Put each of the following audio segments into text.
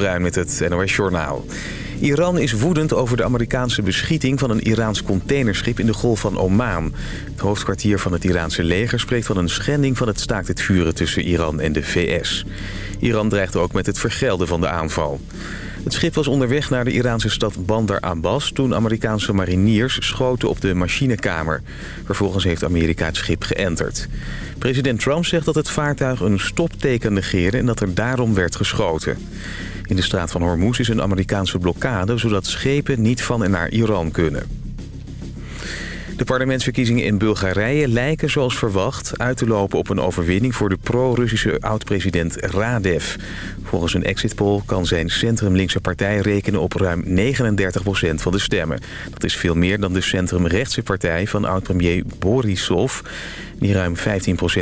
Bruin met het NOS Journaal. Iran is woedend over de Amerikaanse beschieting van een Iraans containerschip in de Golf van Oman. Het hoofdkwartier van het Iraanse leger spreekt van een schending van het staakt het vuren tussen Iran en de VS. Iran dreigt ook met het vergelden van de aanval. Het schip was onderweg naar de Iraanse stad Bandar Abbas... toen Amerikaanse mariniers schoten op de machinekamer. Vervolgens heeft Amerika het schip geënterd. President Trump zegt dat het vaartuig een stopteken negeerde... en dat er daarom werd geschoten. In de straat van Hormuz is een Amerikaanse blokkade... zodat schepen niet van en naar Iran kunnen. De parlementsverkiezingen in Bulgarije lijken zoals verwacht uit te lopen op een overwinning voor de pro-Russische oud-president Radev. Volgens een exit poll kan zijn centrum-linkse partij rekenen op ruim 39% van de stemmen. Dat is veel meer dan de centrum-rechtse partij van oud-premier Borisov die ruim 15%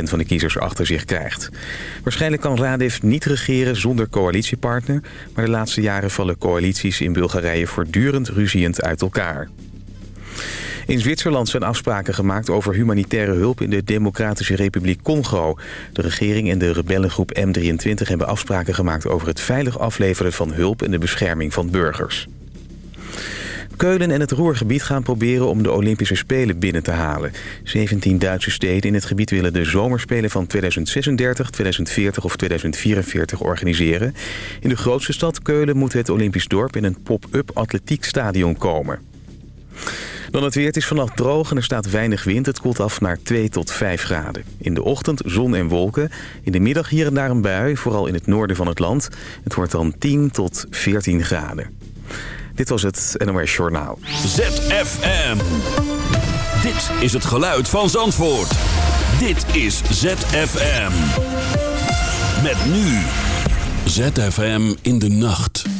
van de kiezers achter zich krijgt. Waarschijnlijk kan Radev niet regeren zonder coalitiepartner... maar de laatste jaren vallen coalities in Bulgarije voortdurend ruziend uit elkaar. In Zwitserland zijn afspraken gemaakt over humanitaire hulp in de Democratische Republiek Congo. De regering en de rebellengroep M23 hebben afspraken gemaakt over het veilig afleveren van hulp en de bescherming van burgers. Keulen en het Roergebied gaan proberen om de Olympische Spelen binnen te halen. 17 Duitse steden in het gebied willen de zomerspelen van 2036, 2040 of 2044 organiseren. In de grootste stad Keulen moet het Olympisch dorp in een pop-up atletiekstadion komen. Dan het weer. Het is vannacht droog en er staat weinig wind. Het koelt af naar 2 tot 5 graden. In de ochtend zon en wolken. In de middag hier en daar een bui, vooral in het noorden van het land. Het wordt dan 10 tot 14 graden. Dit was het NOS Journaal. ZFM. Dit is het geluid van Zandvoort. Dit is ZFM. Met nu. ZFM in de nacht.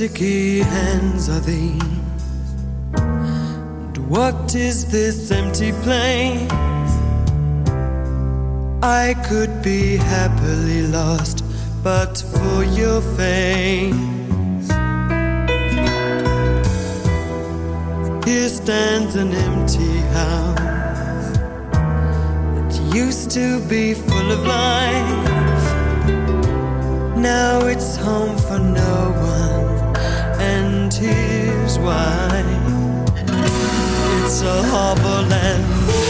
Sticky hands are these? And what is this empty place? I could be happily lost, but for your face. Here stands an empty house that used to be full of life. Now it's home for no one, and here's why. It's a harbor land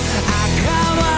If I ever hurt you, your revenge will be so sweet because I'm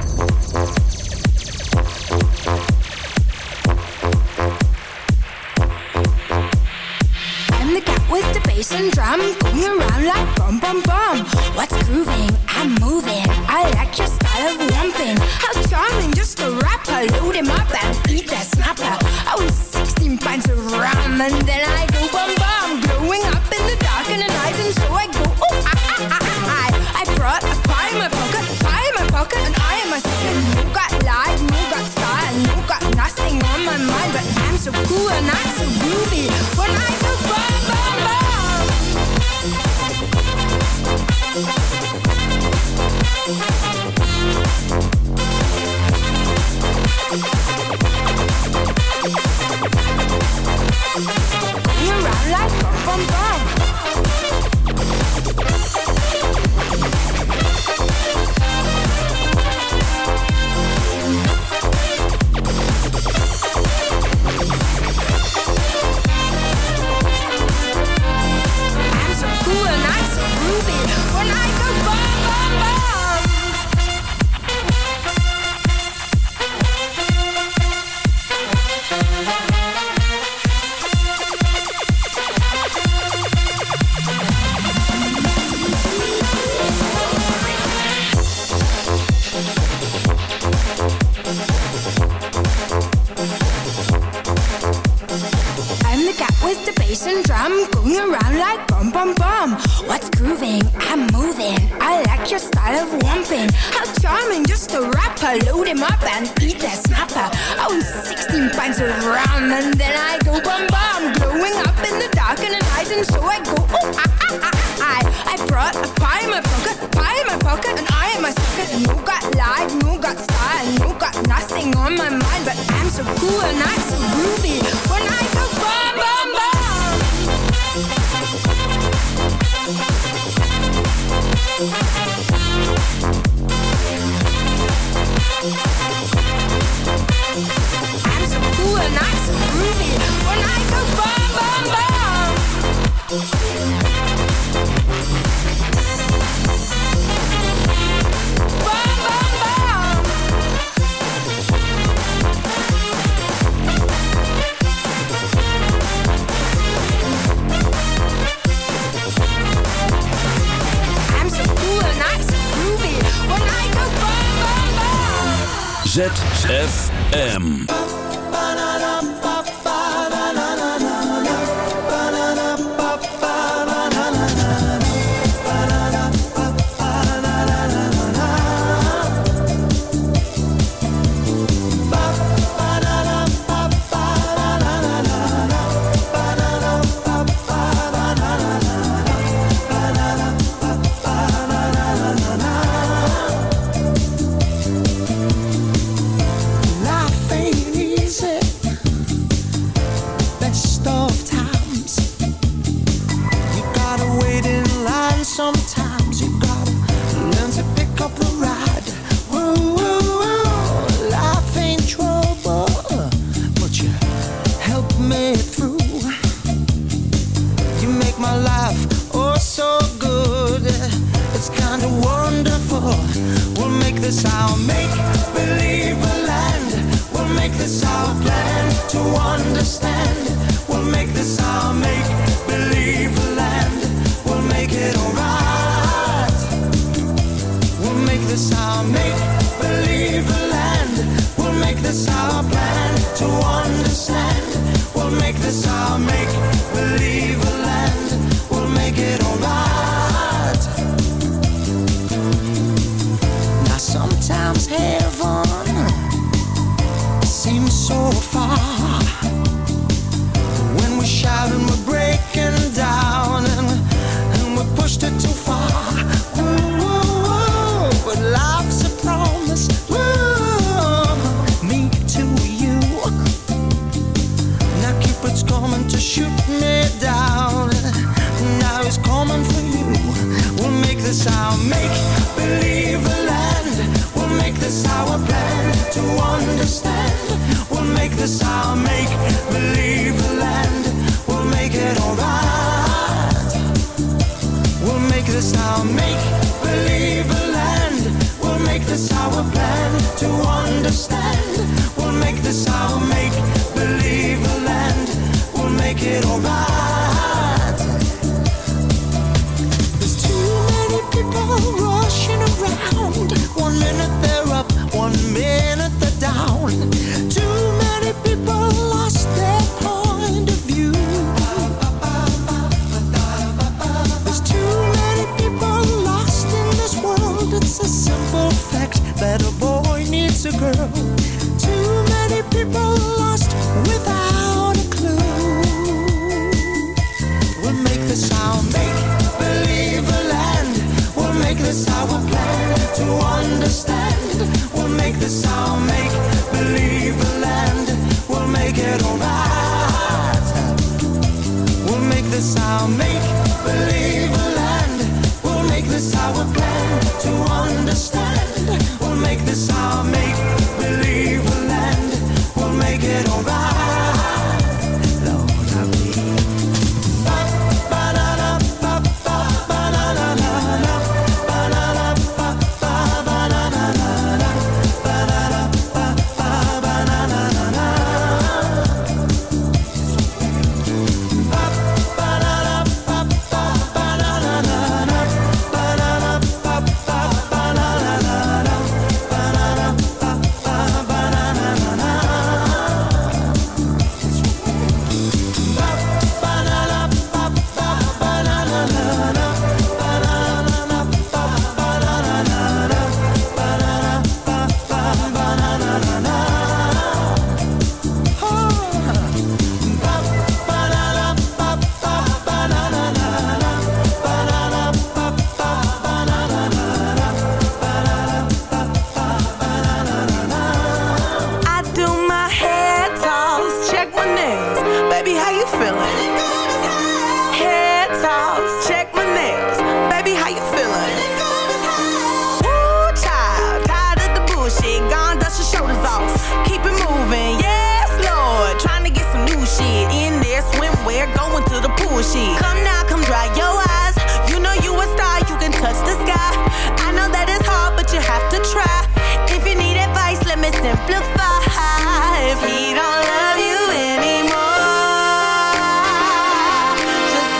Cat with the bass and drum going around like bum bum bum. What's grooving? I'm moving. I like your style of lumping. How charming, just a rapper. Load him up and eat that snapper. Was 16 pints of rum and then I go bum bum. Glowing up in the dark in the night and so I go, oh, ah, ah, ah, ah, ah. I brought a pie in my pocket, pie in my pocket and I am a second. No got light, no got style, no got nothing on my mind. But I'm so cool and I'm so groovy when I go I'm ZFM. One minute they're up, one ZFM.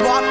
swap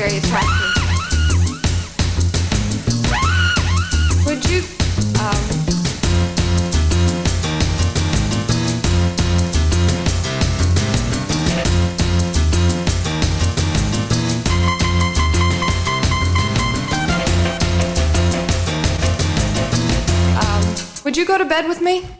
very attractive. Would you? Um, um, Would you go to bed with me?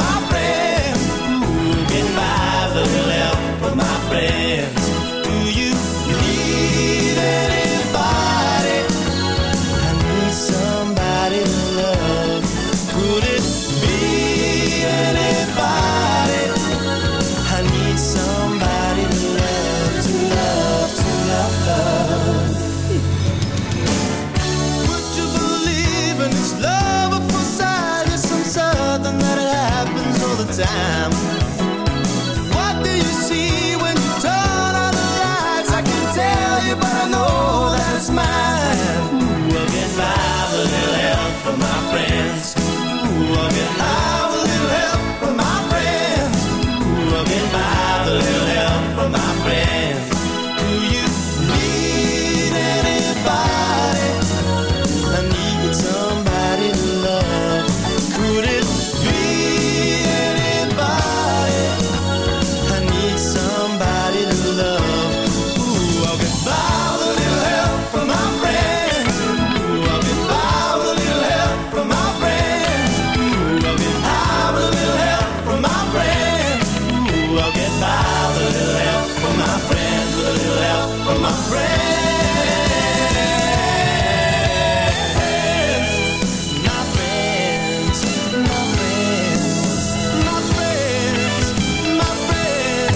time.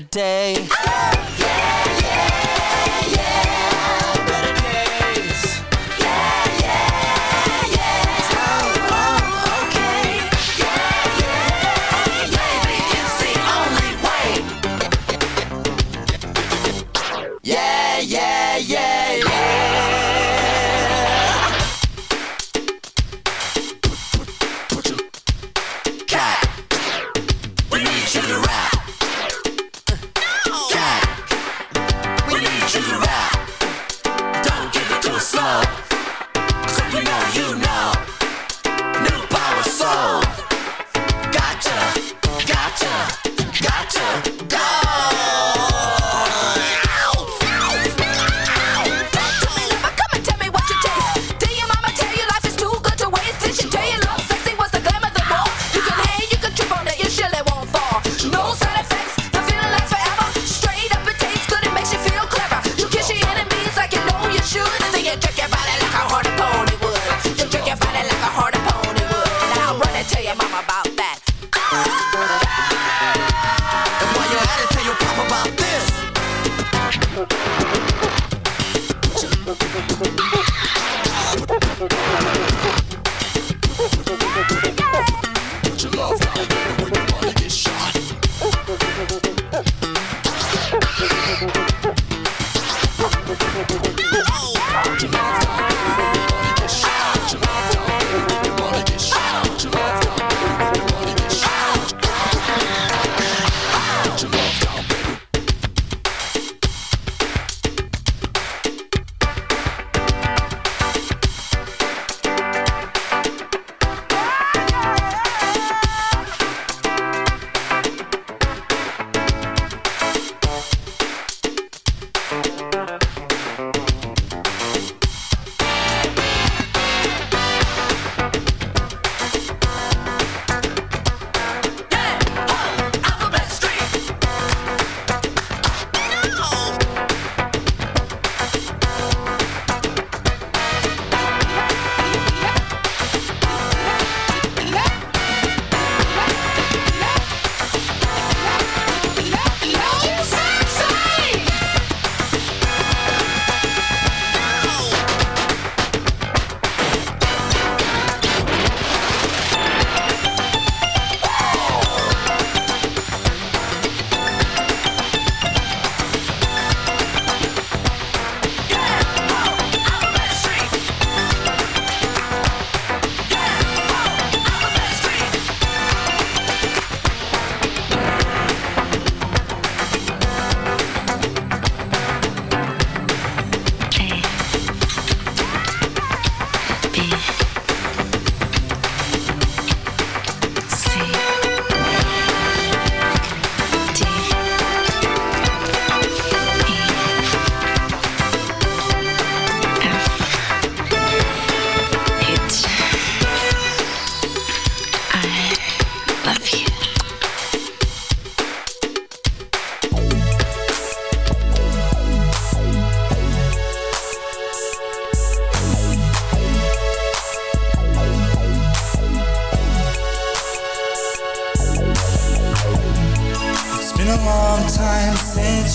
today. day. yeah, yeah.